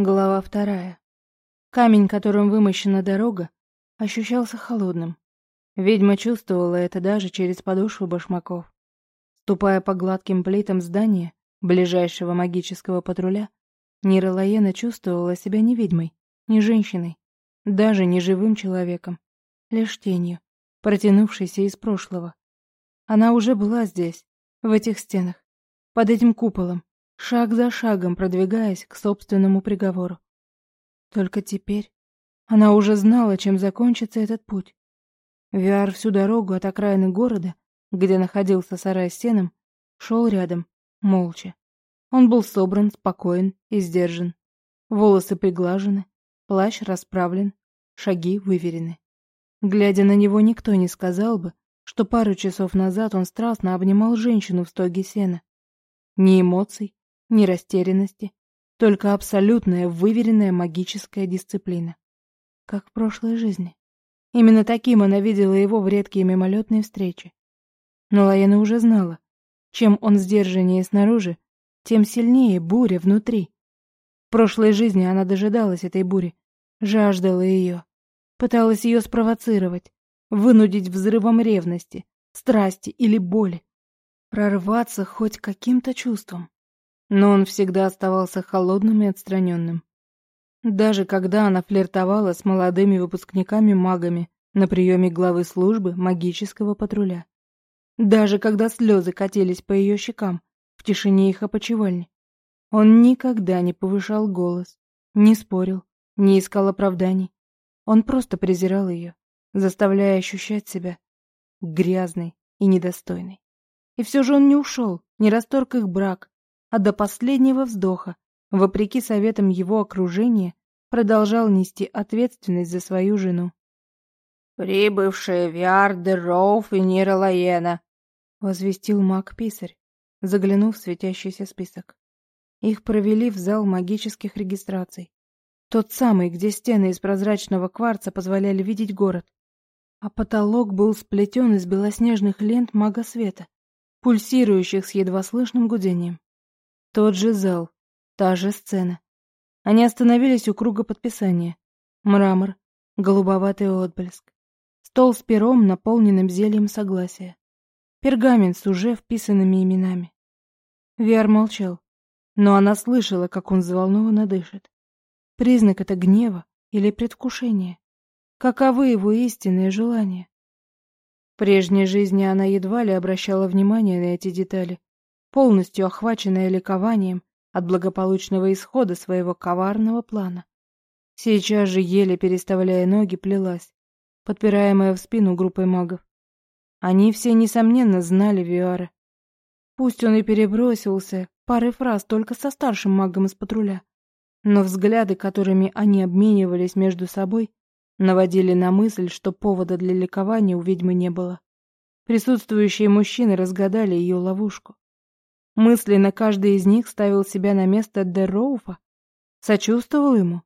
Глава вторая. Камень, которым вымощена дорога, ощущался холодным. Ведьма чувствовала это даже через подошву башмаков. Ступая по гладким плитам здания, ближайшего магического патруля, Нира Лаена чувствовала себя не ведьмой, не женщиной, даже не живым человеком, лишь тенью, протянувшейся из прошлого. Она уже была здесь, в этих стенах, под этим куполом, шаг за шагом продвигаясь к собственному приговору. Только теперь она уже знала, чем закончится этот путь. Виар всю дорогу от окраины города, где находился сарай с сеном, шел рядом, молча. Он был собран, спокоен и сдержан. Волосы приглажены, плащ расправлен, шаги выверены. Глядя на него, никто не сказал бы, что пару часов назад он страстно обнимал женщину в стоге сена. Ни эмоций, ни растерянности, только абсолютная выверенная магическая дисциплина. Как в прошлой жизни. Именно таким она видела его в редкие мимолетные встречи. Но Лаяна уже знала, чем он сдержаннее снаружи, тем сильнее буря внутри. В прошлой жизни она дожидалась этой бури, жаждала ее, пыталась ее спровоцировать, вынудить взрывом ревности, страсти или боли, прорваться хоть каким-то чувством. Но он всегда оставался холодным и отстраненным. Даже когда она флиртовала с молодыми выпускниками-магами на приеме главы службы магического патруля. Даже когда слезы катились по ее щекам в тишине их опочивальни. Он никогда не повышал голос, не спорил, не искал оправданий. Он просто презирал ее, заставляя ощущать себя грязной и недостойной. И все же он не ушел, не расторг их брак, а до последнего вздоха, вопреки советам его окружения, продолжал нести ответственность за свою жену. «Прибывшие Виарды Роуф и Нира Лаена», — возвестил маг-писарь, заглянув в светящийся список. Их провели в зал магических регистраций. Тот самый, где стены из прозрачного кварца позволяли видеть город. А потолок был сплетен из белоснежных лент мага света, пульсирующих с едва слышным гудением. Тот же зал, та же сцена. Они остановились у круга подписания. Мрамор, голубоватый отблеск. Стол с пером, наполненным зельем согласия. Пергамент с уже вписанными именами. Виар молчал, но она слышала, как он взволнованно дышит. Признак это гнева или предвкушения? Каковы его истинные желания? В прежней жизни она едва ли обращала внимание на эти детали, полностью охваченная ликованием от благополучного исхода своего коварного плана. Сейчас же, еле переставляя ноги, плелась, подпираемая в спину группой магов. Они все, несомненно, знали Виара. Пусть он и перебросился парой фраз только со старшим магом из патруля, но взгляды, которыми они обменивались между собой, наводили на мысль, что повода для ликования у ведьмы не было. Присутствующие мужчины разгадали ее ловушку. Мысленно каждый из них ставил себя на место Дерроуфа, сочувствовал ему.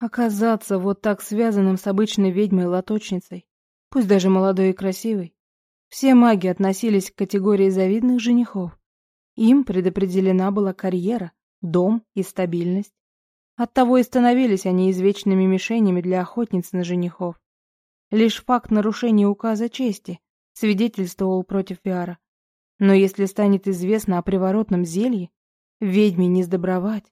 Оказаться вот так связанным с обычной ведьмой-лоточницей, пусть даже молодой и красивой. Все маги относились к категории завидных женихов. Им предопределена была карьера, дом и стабильность. Оттого и становились они извечными мишенями для охотниц на женихов. Лишь факт нарушения указа чести свидетельствовал против Виара. Но если станет известно о приворотном зелье, ведьме не сдобровать.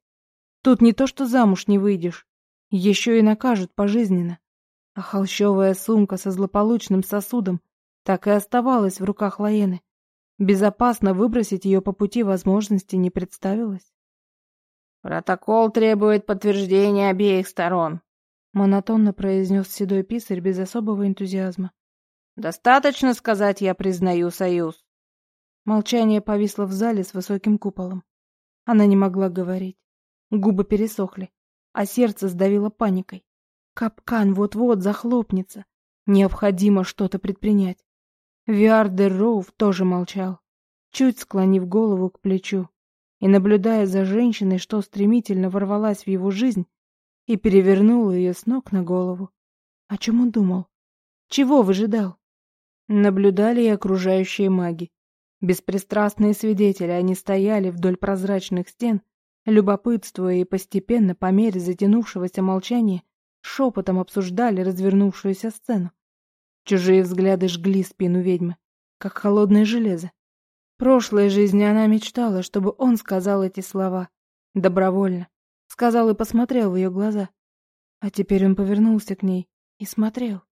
Тут не то что замуж не выйдешь, еще и накажут пожизненно. А холщовая сумка со злополучным сосудом так и оставалась в руках Лаены. Безопасно выбросить ее по пути возможности не представилось. «Протокол требует подтверждения обеих сторон», — монотонно произнес седой писарь без особого энтузиазма. «Достаточно сказать, я признаю союз». Молчание повисло в зале с высоким куполом. Она не могла говорить. Губы пересохли, а сердце сдавило паникой. Капкан вот-вот захлопнется. Необходимо что-то предпринять. Виардер Роув тоже молчал, чуть склонив голову к плечу и наблюдая за женщиной, что стремительно ворвалась в его жизнь и перевернула ее с ног на голову. О чем он думал? Чего выжидал? Наблюдали и окружающие маги. Беспристрастные свидетели, они стояли вдоль прозрачных стен, любопытствуя и постепенно, по мере затянувшегося молчания, шепотом обсуждали развернувшуюся сцену. Чужие взгляды жгли спину ведьмы, как холодное железо. Прошлой жизни она мечтала, чтобы он сказал эти слова. Добровольно. Сказал и посмотрел в ее глаза. А теперь он повернулся к ней и смотрел.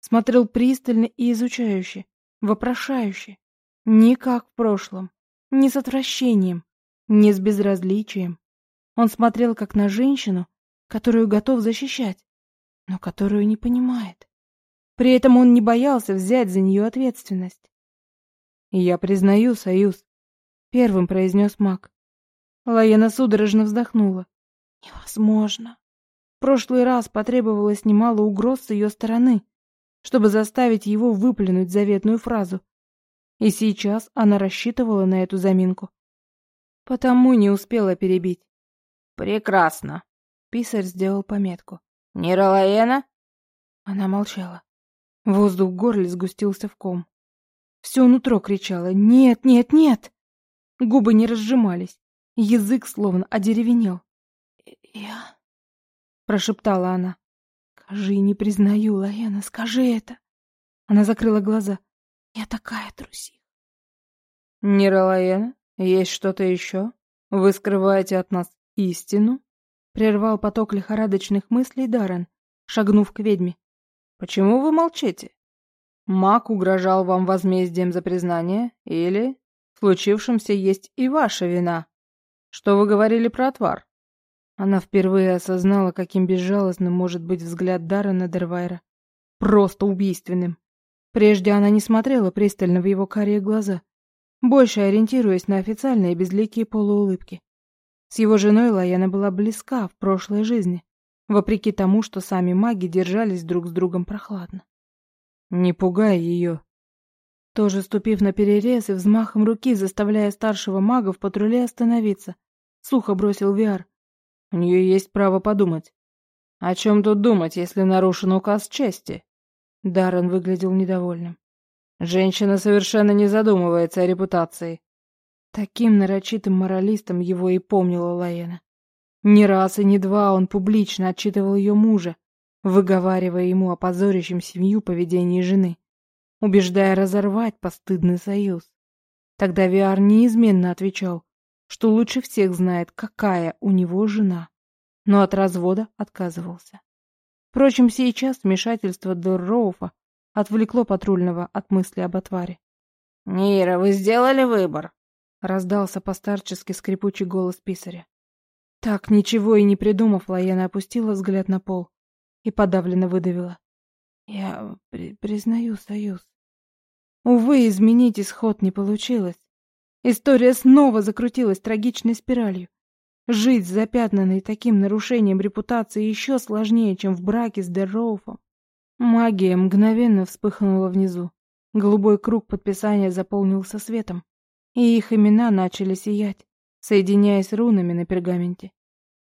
Смотрел пристально и изучающе, вопрошающе. Не как в прошлом, не с отвращением, не с безразличием. Он смотрел как на женщину, которую готов защищать, но которую не понимает. При этом он не боялся взять за нее ответственность. «Я признаю союз», — первым произнес маг. Лаена судорожно вздохнула. «Невозможно. В прошлый раз потребовалось немало угроз с ее стороны, чтобы заставить его выплюнуть заветную фразу. И сейчас она рассчитывала на эту заминку. Потому не успела перебить. «Прекрасно», — писарь сделал пометку. «Ниралаена?» Она молчала. Воздух в горле сгустился в ком. Все нутро кричало «Нет, нет, нет!» Губы не разжимались, язык словно одеревенел. «Я...» — прошептала она. «Скажи, не признаю, Лаена, скажи это!» Она закрыла глаза. «Я такая трусиха!» «Нира Лаена, есть что-то еще? Вы скрываете от нас истину?» Прервал поток лихорадочных мыслей Даррен, шагнув к ведьме. Почему вы молчите? Маг угрожал вам возмездием за признание, или в случившемся есть и ваша вина? Что вы говорили про отвар? Она впервые осознала, каким безжалостным может быть взгляд Даррена Дервайра. Просто убийственным. Прежде она не смотрела пристально в его карие глаза, больше ориентируясь на официальные безликие полуулыбки. С его женой Лаяна была близка в прошлой жизни вопреки тому, что сами маги держались друг с другом прохладно. «Не пугай ее!» Тоже ступив на перерез и взмахом руки, заставляя старшего мага в патруле остановиться, сухо бросил Виар. «У нее есть право подумать. О чем тут думать, если нарушен указ чести?» Даррен выглядел недовольным. «Женщина совершенно не задумывается о репутации». Таким нарочитым моралистом его и помнила Лаена. Не раз и не два он публично отчитывал ее мужа, выговаривая ему о позорящем семью поведении жены, убеждая разорвать постыдный союз. Тогда Виар неизменно отвечал, что лучше всех знает, какая у него жена, но от развода отказывался. Впрочем, сейчас вмешательство Дорроуфа отвлекло патрульного от мысли об отваре. «Нира, вы сделали выбор?» — раздался постарчески скрипучий голос писаря. Так, ничего и не придумав, Лаяна опустила взгляд на пол и подавленно выдавила. Я при признаю союз. Увы, изменить исход не получилось. История снова закрутилась трагичной спиралью. Жить запятнанной таким нарушением репутации еще сложнее, чем в браке с Дерроуфом. Магия мгновенно вспыхнула внизу. Голубой круг подписания заполнился светом, и их имена начали сиять соединяясь рунами на пергаменте.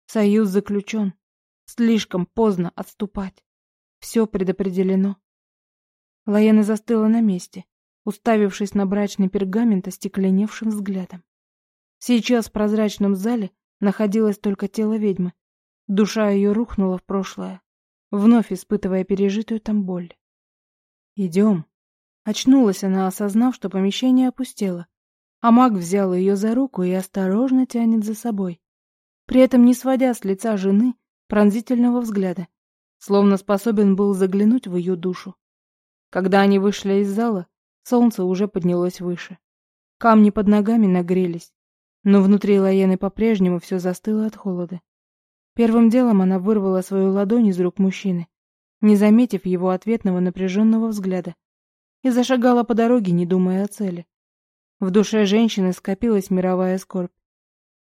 Союз заключен. Слишком поздно отступать. Все предопределено. Лаена застыла на месте, уставившись на брачный пергамент остекленевшим взглядом. Сейчас в прозрачном зале находилось только тело ведьмы. Душа ее рухнула в прошлое, вновь испытывая пережитую там боль. «Идем». Очнулась она, осознав, что помещение опустело, а маг взял ее за руку и осторожно тянет за собой, при этом не сводя с лица жены пронзительного взгляда, словно способен был заглянуть в ее душу. Когда они вышли из зала, солнце уже поднялось выше. Камни под ногами нагрелись, но внутри Лаены по-прежнему все застыло от холода. Первым делом она вырвала свою ладонь из рук мужчины, не заметив его ответного напряженного взгляда, и зашагала по дороге, не думая о цели. В душе женщины скопилась мировая скорбь.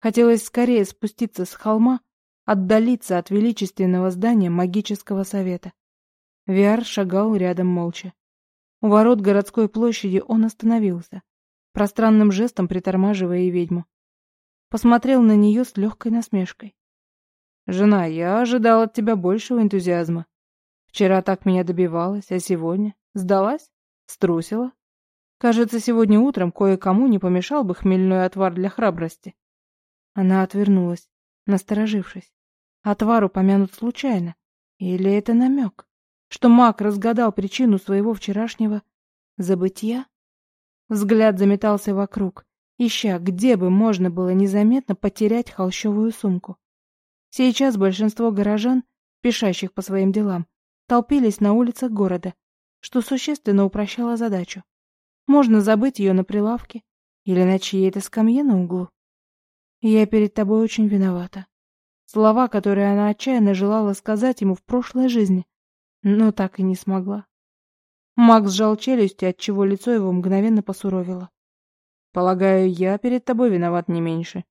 Хотелось скорее спуститься с холма, отдалиться от величественного здания магического совета. Виар шагал рядом молча. У ворот городской площади он остановился, пространным жестом притормаживая ведьму. Посмотрел на нее с легкой насмешкой. «Жена, я ожидал от тебя большего энтузиазма. Вчера так меня добивалась, а сегодня? Сдалась? Струсила?» Кажется, сегодня утром кое-кому не помешал бы хмельной отвар для храбрости. Она отвернулась, насторожившись. Отвар упомянут случайно. Или это намек, что маг разгадал причину своего вчерашнего забытия? Взгляд заметался вокруг, ища, где бы можно было незаметно потерять холщовую сумку. Сейчас большинство горожан, пешащих по своим делам, толпились на улицах города, что существенно упрощало задачу. Можно забыть ее на прилавке или на чьей-то скамье на углу. Я перед тобой очень виновата. Слова, которые она отчаянно желала сказать ему в прошлой жизни, но так и не смогла. Макс сжал челюсти, отчего лицо его мгновенно посуровило. «Полагаю, я перед тобой виноват не меньше».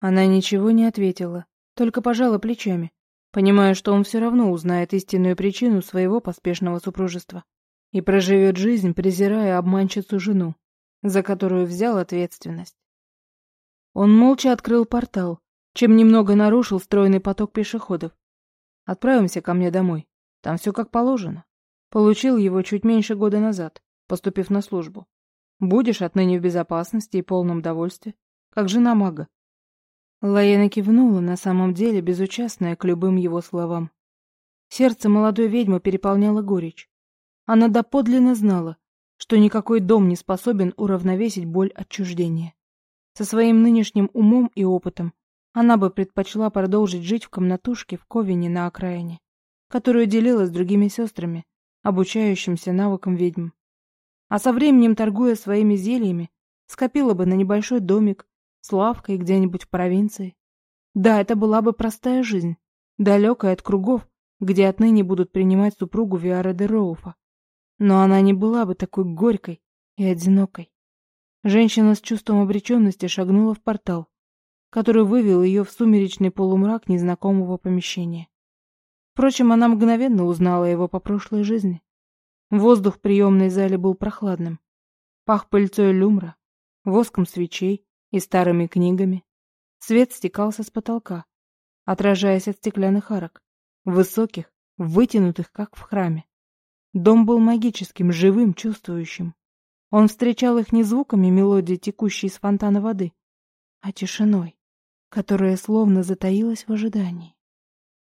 Она ничего не ответила, только пожала плечами, понимая, что он все равно узнает истинную причину своего поспешного супружества и проживет жизнь, презирая обманщицу жену, за которую взял ответственность. Он молча открыл портал, чем немного нарушил стройный поток пешеходов. Отправимся ко мне домой. Там все как положено. Получил его чуть меньше года назад, поступив на службу. Будешь отныне в безопасности и полном довольстве, как жена мага. Лаена кивнула, на самом деле безучастная к любым его словам. Сердце молодой ведьмы переполняло горечь. Она доподлинно знала, что никакой дом не способен уравновесить боль отчуждения. Со своим нынешним умом и опытом она бы предпочла продолжить жить в комнатушке в Ковине на окраине, которую делила с другими сестрами, обучающимся навыкам ведьм. А со временем, торгуя своими зельями, скопила бы на небольшой домик с лавкой где-нибудь в провинции. Да, это была бы простая жизнь, далекая от кругов, где отныне будут принимать супругу Виара де Роуфа. Но она не была бы такой горькой и одинокой. Женщина с чувством обреченности шагнула в портал, который вывел ее в сумеречный полумрак незнакомого помещения. Впрочем, она мгновенно узнала его по прошлой жизни. Воздух в приемной зале был прохладным. Пах пыльцой люмра, воском свечей и старыми книгами. Свет стекался с потолка, отражаясь от стеклянных арок, высоких, вытянутых, как в храме. Дом был магическим, живым, чувствующим. Он встречал их не звуками мелодии, текущей из фонтана воды, а тишиной, которая словно затаилась в ожидании.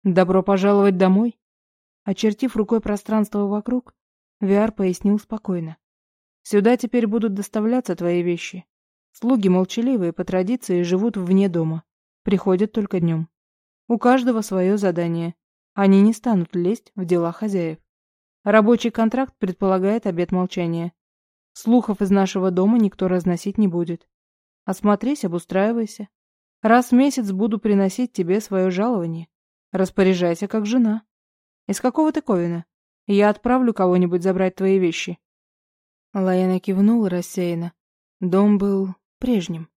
«Добро пожаловать домой!» Очертив рукой пространство вокруг, Виар пояснил спокойно. «Сюда теперь будут доставляться твои вещи. Слуги молчаливые по традиции живут вне дома, приходят только днем. У каждого свое задание. Они не станут лезть в дела хозяев. Рабочий контракт предполагает обет молчания. Слухов из нашего дома никто разносить не будет. Осмотрись, обустраивайся. Раз в месяц буду приносить тебе свое жалование. Распоряжайся как жена. Из какого ты Ковина? Я отправлю кого-нибудь забрать твои вещи. Лаяна кивнула рассеянно. Дом был прежним.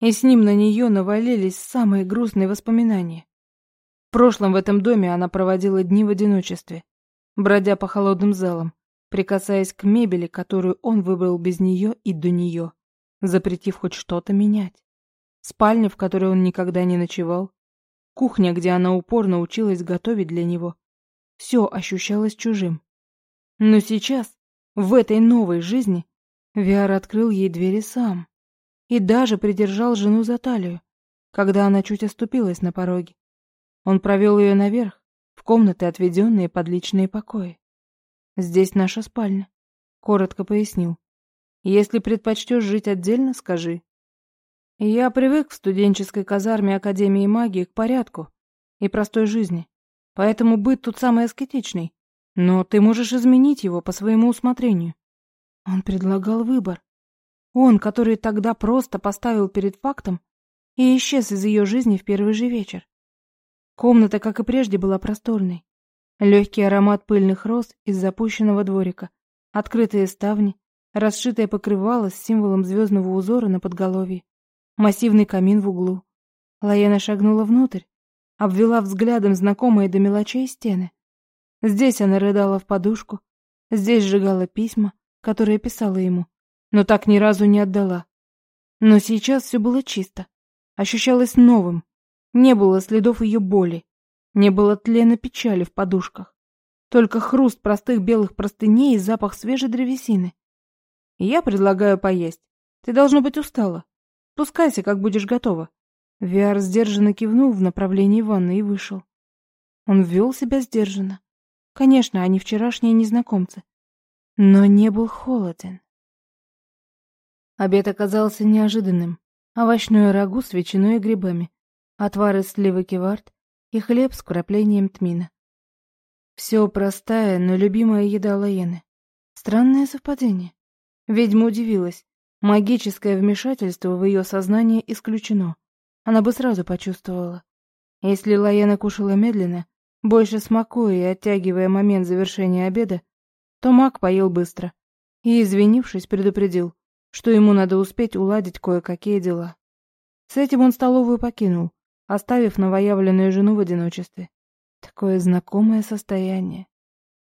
И с ним на нее навалились самые грустные воспоминания. В прошлом в этом доме она проводила дни в одиночестве, бродя по холодным залам, прикасаясь к мебели, которую он выбрал без нее и до нее, запретив хоть что-то менять. Спальня, в которой он никогда не ночевал, кухня, где она упорно училась готовить для него. Все ощущалось чужим. Но сейчас, в этой новой жизни, Виар открыл ей двери сам и даже придержал жену за талию, когда она чуть оступилась на пороге. Он провел ее наверх, в комнаты, отведенные под личные покои. «Здесь наша спальня», — коротко пояснил. «Если предпочтешь жить отдельно, скажи». Я привык в студенческой казарме Академии магии к порядку и простой жизни, поэтому быт тут самый аскетичный, но ты можешь изменить его по своему усмотрению. Он предлагал выбор, он, который тогда просто поставил перед фактом и исчез из ее жизни в первый же вечер. Комната, как и прежде, была просторной. Легкий аромат пыльных роз из запущенного дворика, открытые ставни, расшитое покрывало с символом звездного узора на подголовье, массивный камин в углу. Лаена шагнула внутрь, обвела взглядом знакомые до мелочей стены. Здесь она рыдала в подушку, здесь сжигала письма, которые писала ему, но так ни разу не отдала. Но сейчас все было чисто, ощущалось новым. Не было следов ее боли, не было тлена печали в подушках. Только хруст простых белых простыней и запах свежей древесины. Я предлагаю поесть. Ты должно быть устала. Спускайся, как будешь готова. Виар сдержанно кивнул в направлении ванны и вышел. Он вел себя сдержанно. Конечно, они вчерашние незнакомцы. Но не был холоден. Обед оказался неожиданным. Овощное рагу с ветчиной и грибами, отвар из сливы кевард и хлеб с вкраплением тмина. Все простая, но любимая еда Лаены. Странное совпадение. Ведьма удивилась. Магическое вмешательство в ее сознание исключено. Она бы сразу почувствовала. Если Лаена кушала медленно, больше смакуя и оттягивая момент завершения обеда, то маг поел быстро и, извинившись, предупредил, что ему надо успеть уладить кое-какие дела. С этим он столовую покинул, оставив новоявленную жену в одиночестве. Такое знакомое состояние.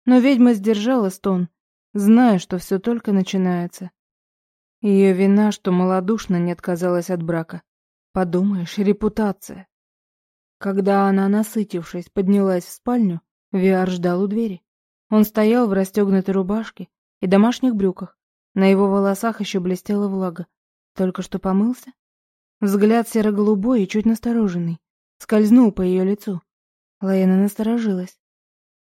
Но ведьма сдержала стон, зная, что все только начинается. Ее вина, что малодушно не отказалась от брака. Подумаешь, репутация. Когда она, насытившись, поднялась в спальню, Виар ждал у двери. Он стоял в расстегнутой рубашке и домашних брюках. На его волосах еще блестела влага. Только что помылся? Взгляд серо-голубой и чуть настороженный. Скользнул по ее лицу. Лаэна насторожилась.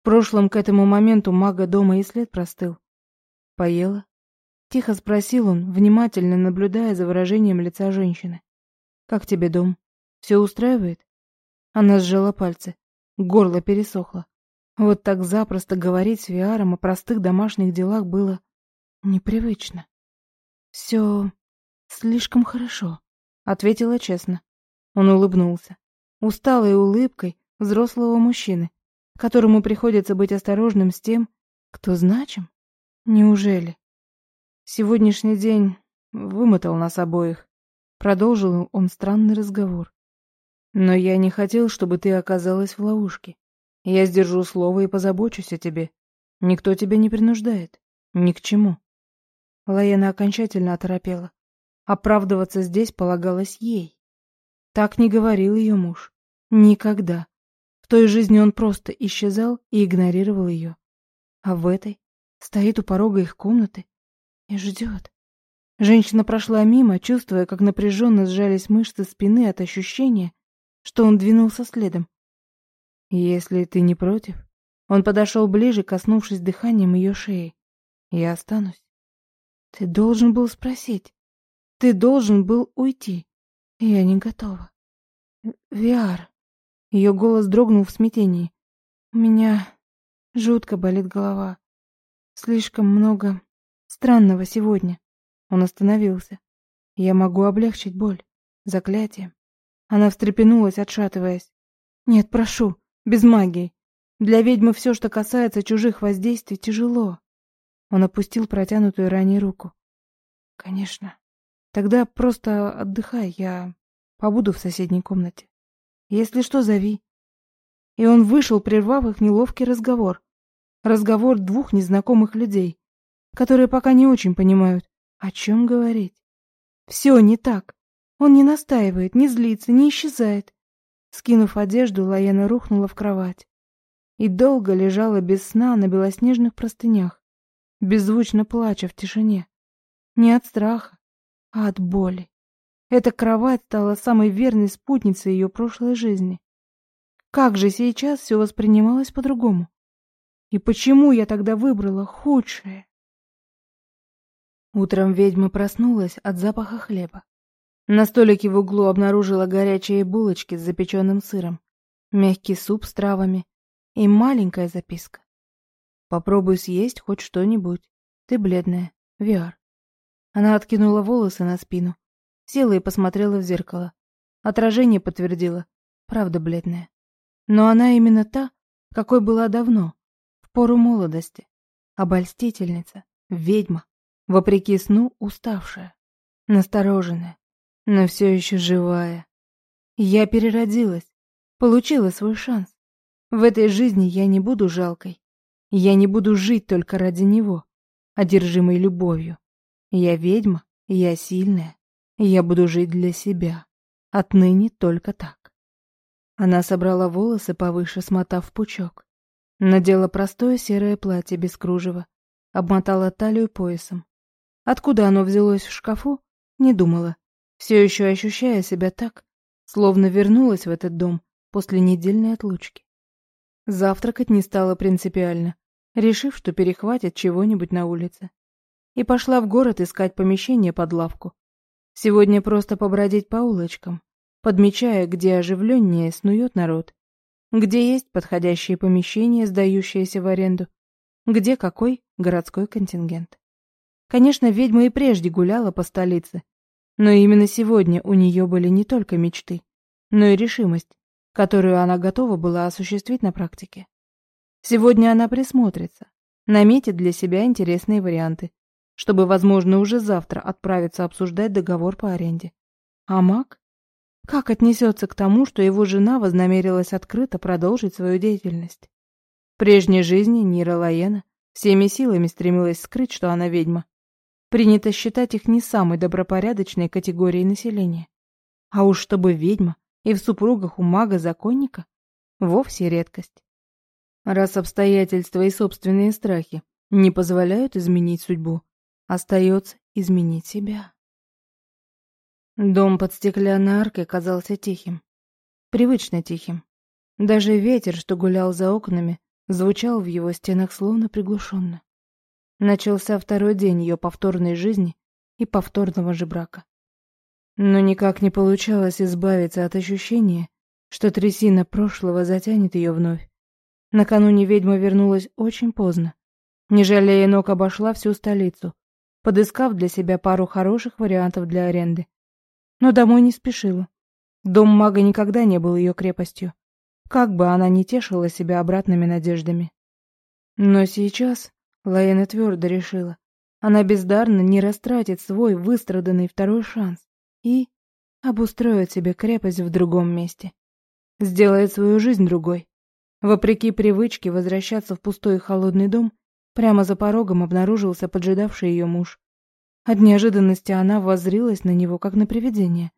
В прошлом к этому моменту мага дома и след простыл. «Поела?» Тихо спросил он, внимательно наблюдая за выражением лица женщины. «Как тебе дом? Все устраивает?» Она сжала пальцы. Горло пересохло. Вот так запросто говорить с Виаром о простых домашних делах было непривычно. «Все слишком хорошо», — ответила честно. Он улыбнулся. Усталой улыбкой, взрослого мужчины, которому приходится быть осторожным с тем, кто значим? Неужели? Сегодняшний день вымотал нас обоих. Продолжил он странный разговор. Но я не хотел, чтобы ты оказалась в ловушке. Я сдержу слово и позабочусь о тебе. Никто тебя не принуждает. Ни к чему. Лаена окончательно оторопела. Оправдываться здесь полагалось ей. Так не говорил ее муж. Никогда. В той жизни он просто исчезал и игнорировал ее. А в этой стоит у порога их комнаты и ждет. Женщина прошла мимо, чувствуя, как напряженно сжались мышцы спины от ощущения, что он двинулся следом. «Если ты не против...» Он подошел ближе, коснувшись дыханием ее шеи. «Я останусь». «Ты должен был спросить. Ты должен был уйти. Я не готова. Виар...» Ее голос дрогнул в смятении. «У меня жутко болит голова. Слишком много странного сегодня». Он остановился. «Я могу облегчить боль. Заклятие». Она встрепенулась, отшатываясь. «Нет, прошу, без магии. Для ведьмы все, что касается чужих воздействий, тяжело». Он опустил протянутую ранее руку. «Конечно. Тогда просто отдыхай, я побуду в соседней комнате». Если что, зови. И он вышел, прервав их неловкий разговор. Разговор двух незнакомых людей, которые пока не очень понимают, о чем говорить. Все не так. Он не настаивает, не злится, не исчезает. Скинув одежду, Лаяна рухнула в кровать. И долго лежала без сна на белоснежных простынях, беззвучно плача в тишине. Не от страха, а от боли. Эта кровать стала самой верной спутницей ее прошлой жизни. Как же сейчас все воспринималось по-другому? И почему я тогда выбрала худшее? Утром ведьма проснулась от запаха хлеба. На столике в углу обнаружила горячие булочки с запеченным сыром, мягкий суп с травами и маленькая записка. «Попробуй съесть хоть что-нибудь. Ты бледная. Виар». Она откинула волосы на спину Села и посмотрела в зеркало. Отражение подтвердило. Правда бледная. Но она именно та, какой была давно, в пору молодости. Обольстительница, ведьма, вопреки сну уставшая, настороженная, но все еще живая. Я переродилась, получила свой шанс. В этой жизни я не буду жалкой. Я не буду жить только ради него, одержимой любовью. Я ведьма, я сильная, я буду жить для себя. Отныне только так. Она собрала волосы повыше, смотав пучок. Надела простое серое платье без кружева. Обмотала талию поясом. Откуда оно взялось в шкафу, не думала. Все еще ощущая себя так, словно вернулась в этот дом после недельной отлучки. Завтракать не стало принципиально, решив, что перехватит чего-нибудь на улице. И пошла в город искать помещение под лавку. Сегодня просто побродить по улочкам, подмечая, где оживленнее снует народ, где есть подходящие помещения, сдающиеся в аренду, где какой городской контингент. Конечно, ведьма и прежде гуляла по столице, но именно сегодня у нее были не только мечты, но и решимость, которую она готова была осуществить на практике. Сегодня она присмотрится, наметит для себя интересные варианты, чтобы, возможно, уже завтра отправиться обсуждать договор по аренде. А маг? Как отнесется к тому, что его жена вознамерилась открыто продолжить свою деятельность? В прежней жизни Нира Лаена всеми силами стремилась скрыть, что она ведьма. Принято считать их не самой добропорядочной категорией населения. А уж чтобы ведьма и в супругах у мага-законника вовсе редкость. Раз обстоятельства и собственные страхи не позволяют изменить судьбу, остается изменить себя. Дом под стеклянной аркой казался тихим, привычно тихим. Даже ветер, что гулял за окнами, звучал в его стенах словно приглушенно. Начался второй день ее повторной жизни и повторного же брака. Но никак не получалось избавиться от ощущения, что трясина прошлого затянет ее вновь. Накануне ведьма вернулась очень поздно. Не жалея ног, обошла всю столицу, подыскав для себя пару хороших вариантов для аренды. Но домой не спешила. Дом мага никогда не был ее крепостью, как бы она ни тешила себя обратными надеждами. Но сейчас Лаэна твердо решила, она бездарно не растратит свой выстраданный второй шанс и обустроит себе крепость в другом месте. Сделает свою жизнь другой. Вопреки привычке возвращаться в пустой и холодный дом, прямо за порогом обнаружился поджидавший ее муж. От неожиданности она воззрилась на него, как на привидение.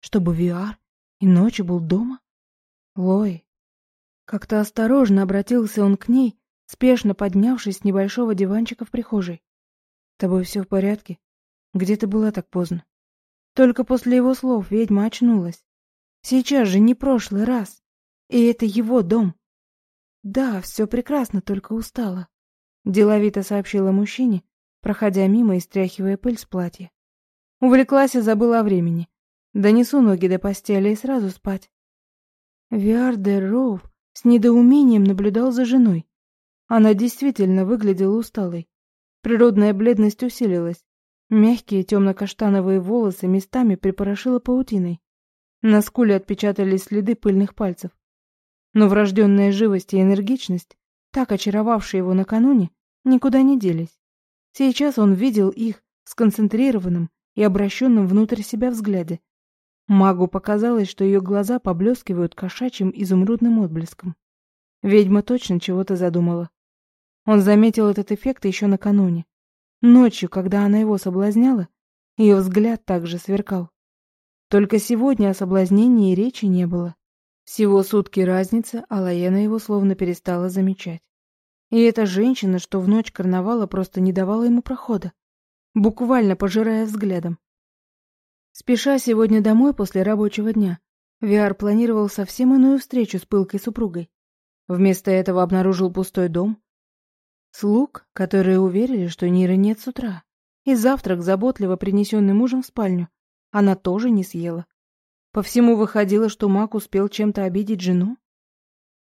Чтобы Виар и ночью был дома? Лой. Как-то осторожно обратился он к ней, спешно поднявшись с небольшого диванчика в прихожей. «С тобой все в порядке? Где ты была так поздно?» Только после его слов ведьма очнулась. Сейчас же не прошлый раз. И это его дом. Да, все прекрасно, только устала. Деловито сообщила мужчине, проходя мимо и стряхивая пыль с платья. Увлеклась и забыла о времени. Донесу ноги до постели и сразу спать. Виарде Роув с недоумением наблюдал за женой. Она действительно выглядела усталой. Природная бледность усилилась. Мягкие темно-каштановые волосы местами припорошило паутиной. На скуле отпечатались следы пыльных пальцев. Но врожденная живость и энергичность, так очаровавшие его накануне, никуда не делись. Сейчас он видел их сконцентрированным и обращенным внутрь себя взгляде. Магу показалось, что ее глаза поблескивают кошачьим изумрудным отблеском. Ведьма точно чего-то задумала. Он заметил этот эффект еще накануне. Ночью, когда она его соблазняла, ее взгляд также сверкал. Только сегодня о соблазнении речи не было. Всего сутки разница, а Лаена его словно перестала замечать. И эта женщина, что в ночь карнавала просто не давала ему прохода, буквально пожирая взглядом. Спеша сегодня домой после рабочего дня, Виар планировал совсем иную встречу с пылкой супругой. Вместо этого обнаружил пустой дом, Слуг, которые уверили, что Ниры нет с утра, и завтрак, заботливо принесенный мужем в спальню, она тоже не съела. По всему выходило, что Мак успел чем-то обидеть жену.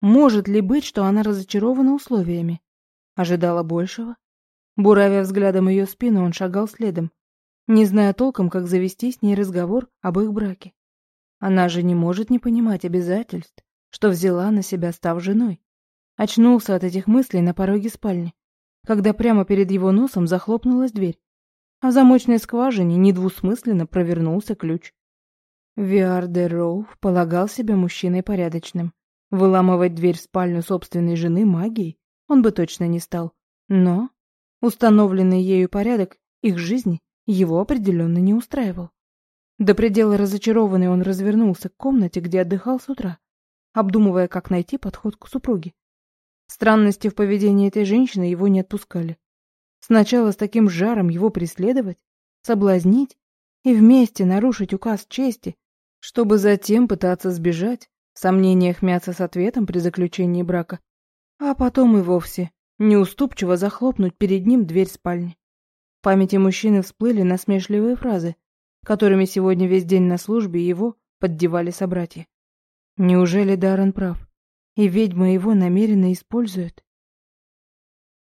Может ли быть, что она разочарована условиями? Ожидала большего? Буравя взглядом ее спину, он шагал следом, не зная толком, как завести с ней разговор об их браке. Она же не может не понимать обязательств, что взяла на себя, став женой. Очнулся от этих мыслей на пороге спальни, когда прямо перед его носом захлопнулась дверь, а в замочной скважине недвусмысленно провернулся ключ. Виар де Роу полагал себя мужчиной порядочным. Выламывать дверь в спальню собственной жены магией он бы точно не стал. Но установленный ею порядок их жизни его определенно не устраивал. До предела разочарованный он развернулся к комнате, где отдыхал с утра, обдумывая, как найти подход к супруге. Странности в поведении этой женщины его не отпускали. Сначала с таким жаром его преследовать, соблазнить и вместе нарушить указ чести, чтобы затем пытаться сбежать, в сомнениях мяться с ответом при заключении брака, а потом и вовсе неуступчиво захлопнуть перед ним дверь спальни. В памяти мужчины всплыли насмешливые фразы, которыми сегодня весь день на службе его поддевали собратья. Неужели Даррен прав, и ведьма его намеренно использует?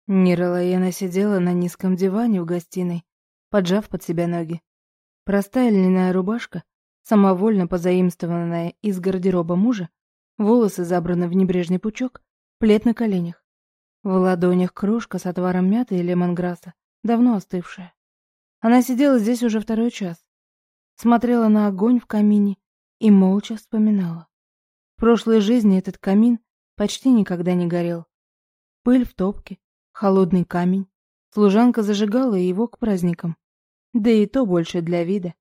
Нира сидела на низком диване в гостиной, поджав под себя ноги. Простая льняная рубашка, самовольно позаимствованная из гардероба мужа, волосы забраны в небрежный пучок, плед на коленях. В ладонях кружка с отваром мяты и лемонграсса, давно остывшая. Она сидела здесь уже второй час, смотрела на огонь в камине и молча вспоминала. В прошлой жизни этот камин почти никогда не горел. Пыль в топке, холодный камень. Служанка зажигала его к праздникам. Да и то больше для вида.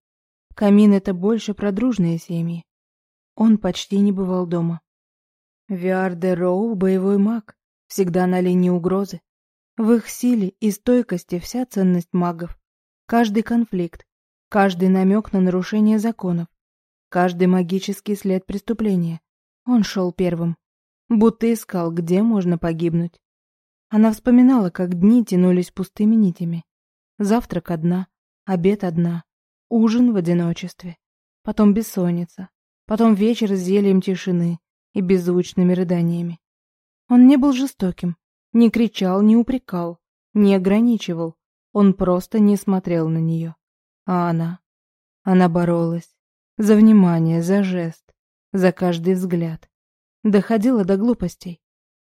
Камин — это больше про дружные семьи. Он почти не бывал дома. Виар де Роу — боевой маг, всегда на линии угрозы. В их силе и стойкости вся ценность магов. Каждый конфликт, каждый намек на нарушение законов, каждый магический след преступления. Он шел первым, будто искал, где можно погибнуть. Она вспоминала, как дни тянулись пустыми нитями. Завтрак одна, обед одна, ужин в одиночестве, потом бессонница, потом вечер с зельем тишины и беззвучными рыданиями. Он не был жестоким, не кричал, не упрекал, не ограничивал, он просто не смотрел на нее. А она? Она боролась. За внимание, за жест, за каждый взгляд. Доходила до глупостей.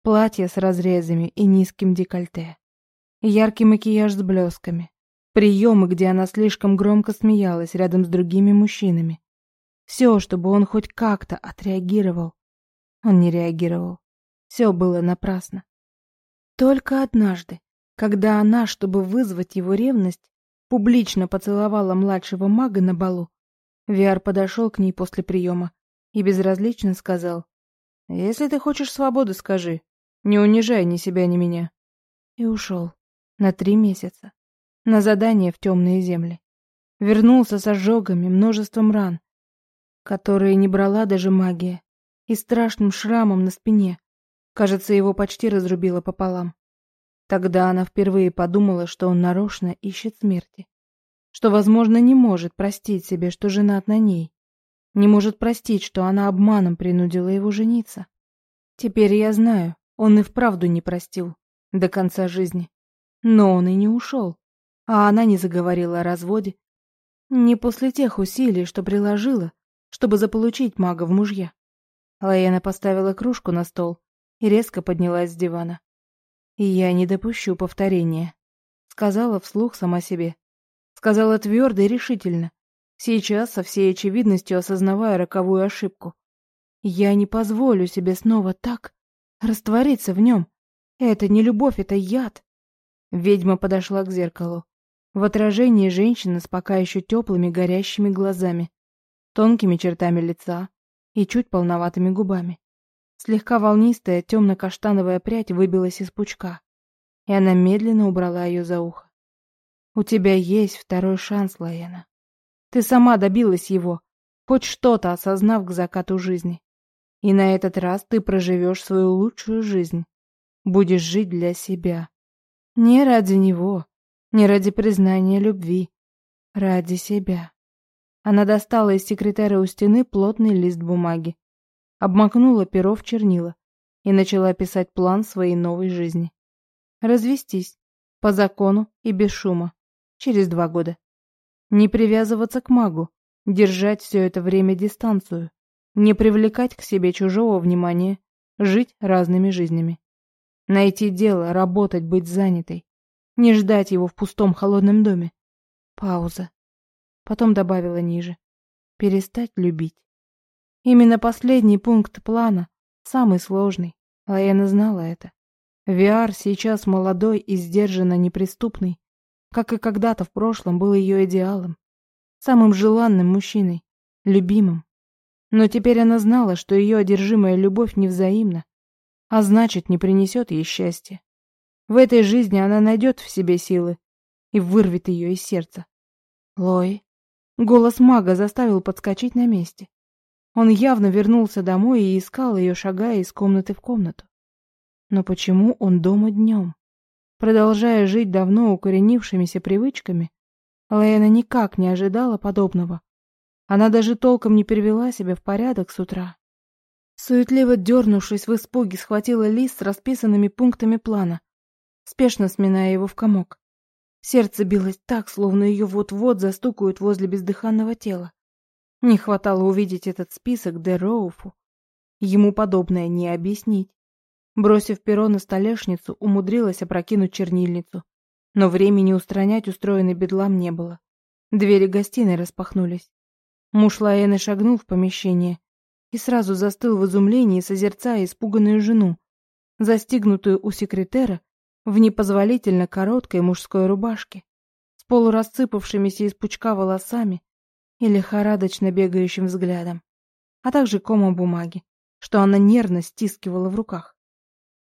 Платье с разрезами и низким декольте. Яркий макияж с блесками. Приемы, где она слишком громко смеялась рядом с другими мужчинами. Все, чтобы он хоть как-то отреагировал. Он не реагировал. Все было напрасно. Только однажды, когда она, чтобы вызвать его ревность, публично поцеловала младшего мага на балу, Виар подошел к ней после приема и безразлично сказал, «Если ты хочешь свободы, скажи, не унижай ни себя, ни меня. И ушел. На три месяца. На задание в темные земли. Вернулся с ожогами, множеством ран, которые не брала даже магия, и страшным шрамом на спине. Кажется, его почти разрубило пополам. Тогда она впервые подумала, что он нарочно ищет смерти. Что, возможно, не может простить себе, что женат на ней. Не может простить, что она обманом принудила его жениться. Теперь я знаю, он и вправду не простил до конца жизни. Но он и не ушел. А она не заговорила о разводе. Не после тех усилий, что приложила, чтобы заполучить мага в мужья. Лаена поставила кружку на стол и резко поднялась с дивана. «И я не допущу повторения», — сказала вслух сама себе. Сказала твердо и решительно, сейчас со всей очевидностью осознавая роковую ошибку. «Я не позволю себе снова так Раствориться в нем. Это не любовь, это яд. Ведьма подошла к зеркалу. В отражении женщина с пока еще теплыми горящими глазами, тонкими чертами лица и чуть полноватыми губами. Слегка волнистая темно-каштановая прядь выбилась из пучка, и она медленно убрала ее за ухо. «У тебя есть второй шанс, Лаена. Ты сама добилась его, хоть что-то осознав к закату жизни. И на этот раз ты проживешь свою лучшую жизнь. Будешь жить для себя. Не ради него, не ради признания любви. Ради себя. Она достала из секретаря у стены плотный лист бумаги, обмакнула перо в чернила и начала писать план своей новой жизни. Развестись. По закону и без шума. Через два года. Не привязываться к магу. Держать все это время дистанцию не привлекать к себе чужого внимания, жить разными жизнями. Найти дело, работать, быть занятой. Не ждать его в пустом холодном доме. Пауза. Потом добавила ниже. Перестать любить. Именно последний пункт плана, самый сложный. Лаэна знала это. Виар сейчас молодой и сдержанно неприступный, как и когда-то в прошлом был ее идеалом, самым желанным мужчиной, любимым, но теперь она знала, что ее одержимая любовь невзаимна, а значит, не принесет ей счастья. В этой жизни она найдет в себе силы и вырвет ее из сердца. Лой. Голос мага заставил подскочить на месте. Он явно вернулся домой и искал ее, шагая из комнаты в комнату. Но почему он дома днем? Продолжая жить давно укоренившимися привычками, Лейна никак не ожидала подобного. Она даже толком не перевела себя в порядок с утра. Суетливо дернувшись в испуге, схватила лист с расписанными пунктами плана, спешно сминая его в комок. Сердце билось так, словно ее вот-вот застукают возле бездыханного тела. Не хватало увидеть этот список Де Роуфу. Ему подобное не объяснить. Бросив перо на столешницу, умудрилась опрокинуть чернильницу. Но времени устранять устроенный бедлам не было. Двери гостиной распахнулись. Муж Лаэны шагнул в помещение и сразу застыл в изумлении, созерцая испуганную жену, застигнутую у секретера в непозволительно короткой мужской рубашке, с полурассыпавшимися из пучка волосами и лихорадочно бегающим взглядом, а также комом бумаги, что она нервно стискивала в руках.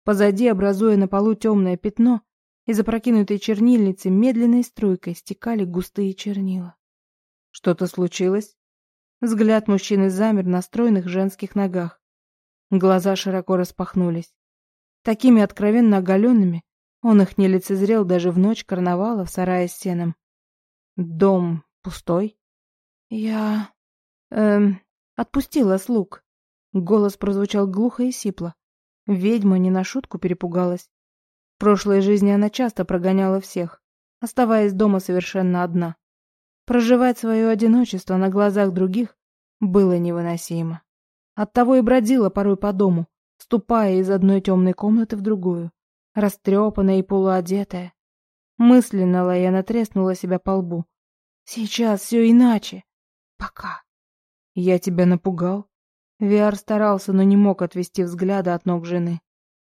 Позади, образуя на полу темное пятно, из опрокинутой чернильницы медленной струйкой стекали густые чернила. Что-то случилось? Взгляд мужчины замер на стройных женских ногах. Глаза широко распахнулись. Такими откровенно оголенными он их не лицезрел даже в ночь карнавала в сарае с сеном. Дом пустой? Я... эм... отпустила слуг. Голос прозвучал глухо и сипло. Ведьма не на шутку перепугалась. В прошлой жизни она часто прогоняла всех, оставаясь дома совершенно одна. Проживать свое одиночество на глазах других было невыносимо. Оттого и бродила порой по дому, ступая из одной темной комнаты в другую, растрепанная и полуодетая. Мысленно Лаяна треснула себя по лбу. «Сейчас все иначе. Пока». «Я тебя напугал?» Виар старался, но не мог отвести взгляда от ног жены.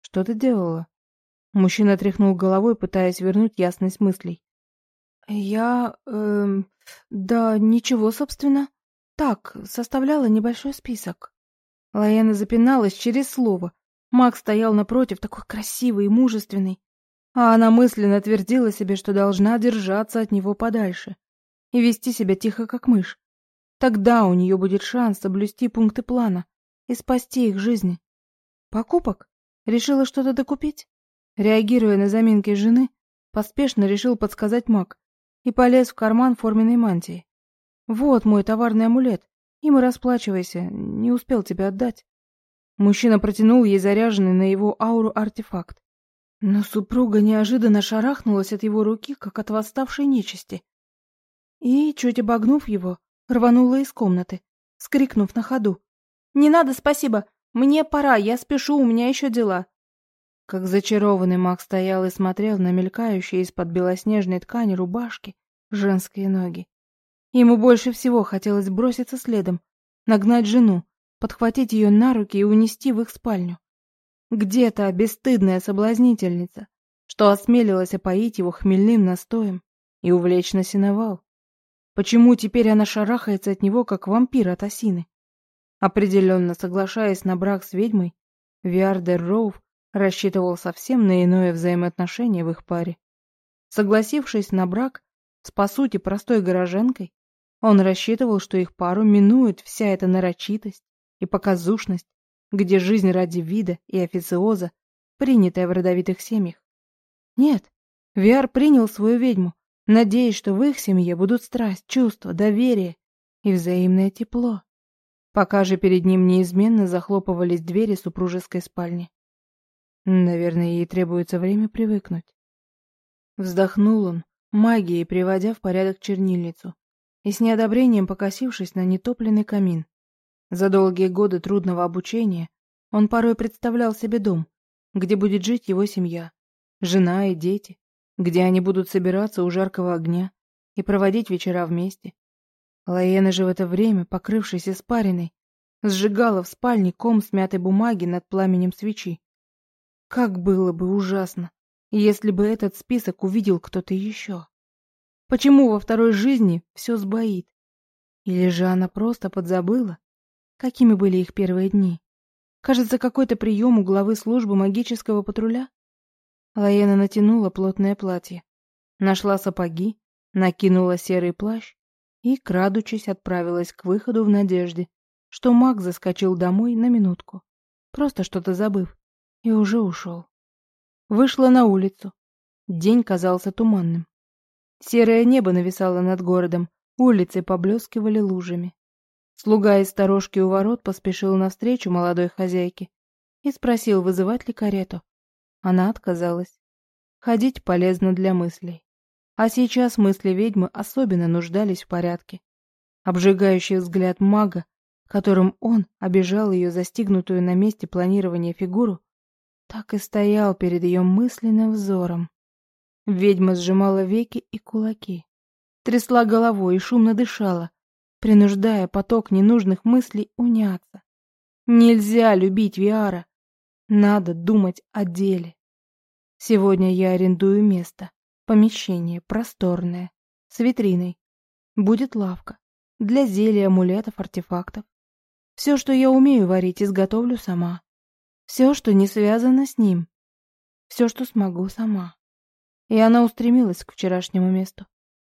«Что ты делала?» Мужчина тряхнул головой, пытаясь вернуть ясность мыслей. «Я... эм... да ничего, собственно. Так, составляла небольшой список». Лаяна запиналась через слово. Маг стоял напротив, такой красивый и мужественный. А она мысленно твердила себе, что должна держаться от него подальше и вести себя тихо, как мышь. Тогда у нее будет шанс соблюсти пункты плана и спасти их жизни. Покупок? Решила что-то докупить? Реагируя на заминки жены, поспешно решил подсказать маг и полез в карман форменной мантии. «Вот мой товарный амулет, им и расплачивайся, не успел тебе отдать». Мужчина протянул ей заряженный на его ауру артефакт. Но супруга неожиданно шарахнулась от его руки, как от восставшей нечисти. И, чуть обогнув его, рванула из комнаты, скрикнув на ходу. «Не надо, спасибо! Мне пора, я спешу, у меня еще дела!» Как зачарованный маг стоял и смотрел на мелькающие из-под белоснежной ткани рубашки женские ноги. Ему больше всего хотелось броситься следом, нагнать жену, подхватить ее на руки и унести в их спальню. Где-то бесстыдная соблазнительница, что осмелилась опоить его хмельным настоем и увлечь на сеновал. Почему теперь она шарахается от него, как вампир от осины? Определенно соглашаясь на брак с ведьмой, Виардер Роув рассчитывал совсем на иное взаимоотношение в их паре. Согласившись на брак с, по сути, простой горожанкой, он рассчитывал, что их пару минует вся эта нарочитость и показушность, где жизнь ради вида и официоза, принятая в родовитых семьях. Нет, Виар принял свою ведьму, надеясь, что в их семье будут страсть, чувство, доверие и взаимное тепло. Пока же перед ним неизменно захлопывались двери супружеской спальни. Наверное, ей требуется время привыкнуть. Вздохнул он, магией приводя в порядок чернильницу и с неодобрением покосившись на нетопленный камин. За долгие годы трудного обучения он порой представлял себе дом, где будет жить его семья, жена и дети, где они будут собираться у жаркого огня и проводить вечера вместе. Лаена же в это время, покрывшись испариной, сжигала в спальне ком смятой бумаги над пламенем свечи. Как было бы ужасно, если бы этот список увидел кто-то еще. Почему во второй жизни все сбоит? Или же она просто подзабыла, какими были их первые дни? Кажется, какой-то прием у главы службы магического патруля? Лаена натянула плотное платье, нашла сапоги, накинула серый плащ и, крадучись, отправилась к выходу в надежде, что маг заскочил домой на минутку, просто что-то забыв, и уже ушел. Вышла на улицу. День казался туманным. Серое небо нависало над городом, улицы поблескивали лужами. Слуга из сторожки у ворот поспешил навстречу молодой хозяйке и спросил, вызывать ли карету. Она отказалась. Ходить полезно для мыслей. А сейчас мысли ведьмы особенно нуждались в порядке. Обжигающий взгляд мага, которым он обижал ее застигнутую на месте планирования фигуру, так и стоял перед ее мысленным взором. Ведьма сжимала веки и кулаки, трясла головой и шумно дышала, принуждая поток ненужных мыслей уняться. Нельзя любить Виара, надо думать о деле. Сегодня я арендую место, помещение просторное, с витриной. Будет лавка для зелий, амулетов, артефактов. Все, что я умею варить, изготовлю сама. Все, что не связано с ним. Все, что смогу сама. И она устремилась к вчерашнему месту.